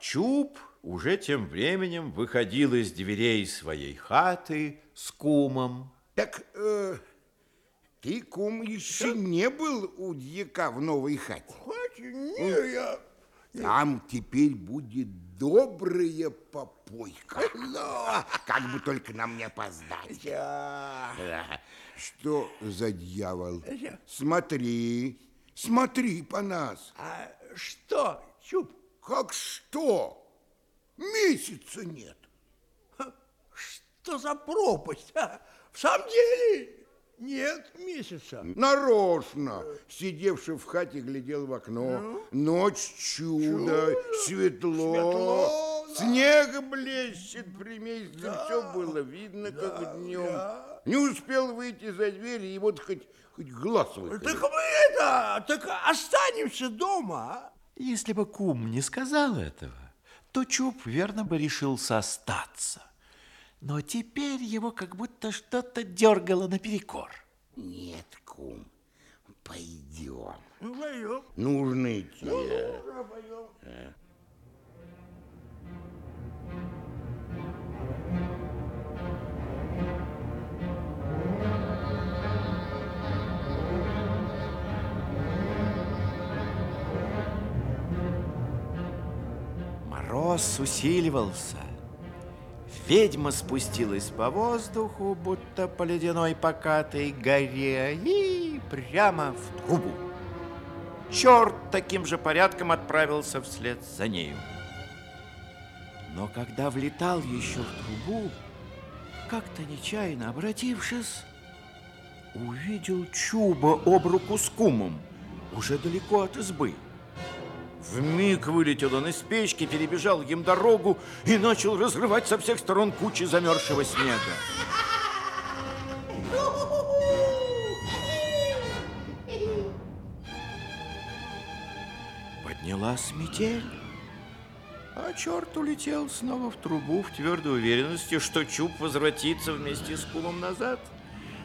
Чуб уже тем временем выходил из дверей своей хаты с кумом. Так э, ты, кум, еще не был у дьяка в новой хате? Не, я... Там теперь будет добрая попойка. Да. Как бы только нам не опоздать. Я... Да. Что за дьявол? Я- Смотри, смотри по нас. А что, Чуб, Как что? Месяца нет. что за пропасть? а? В самом деле нет месяца. Нарочно, сидевший в хате, глядел в окно. Ночь чудо, светло, Светло, да. снег блещет при месяце. Все было видно, как днем. да. Не успел выйти за дверь, и вот хоть, хоть глаз Так выколи. мы это, так останемся дома, а? Если бы кум не сказал этого, то Чуб верно бы решился остаться. Но теперь его как будто что-то дергало наперекор. Нет, кум, пойдем. Ну, пойдем. Нужно идти. Мороз усиливался. Ведьма спустилась по воздуху, будто по ледяной покатой горе, и прямо в трубу. Черт таким же порядком отправился вслед за нею. Но когда влетал еще в трубу, как-то нечаянно обратившись, увидел Чуба об руку с кумом, уже далеко от избы. Вмиг вылетел он из печки, перебежал им дорогу и начал разрывать со всех сторон кучи замерзшего снега. Поднялась метель, а черт улетел снова в трубу в твердой уверенности, что Чуб возвратится вместе с кумом назад,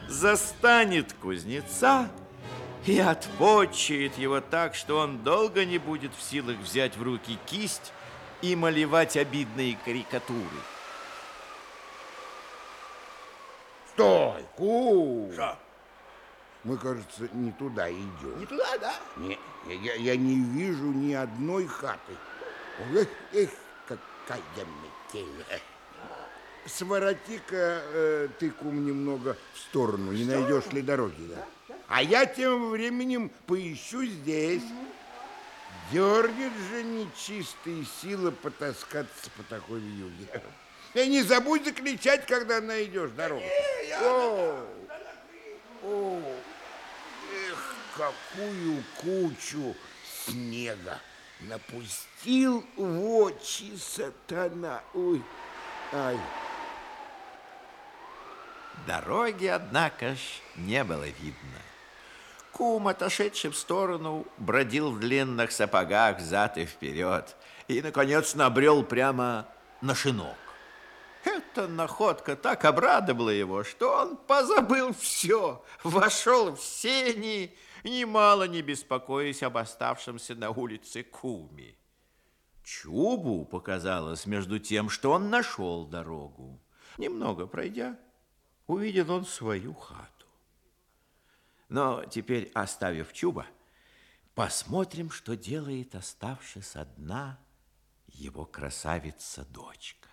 застанет кузнеца и отпочает его так, что он долго не будет в силах взять в руки кисть и малевать обидные карикатуры. Стой, кум. Что, Мы, кажется, не туда идем. не туда, да? Не, я, я- не вижу ни одной хаты. Эх, эх, какая метель. Свороти-ка э, ты, кум, немного в сторону, не найдешь ли дороги, да? А я тем временем поищу здесь. Дергает же нечистые силы потаскаться по такой вьюге. И не забудь закричать, когда найдешь дорогу. О, о, Эх, какую кучу снега напустил в очи сатана. Ой, ай. Дороги, однако ж, не было видно. Кум, отошедший в сторону, бродил в длинных сапогах зад и вперед и, наконец, набрел прямо на шинок. Эта находка так обрадовала его, что он позабыл все, вошел в сени, немало не беспокоясь об оставшемся на улице куме. Чубу показалось между тем, что он нашел дорогу. Немного пройдя, увидел он свою хату. Но теперь, оставив Чуба, посмотрим, что делает оставшись одна его красавица-дочка.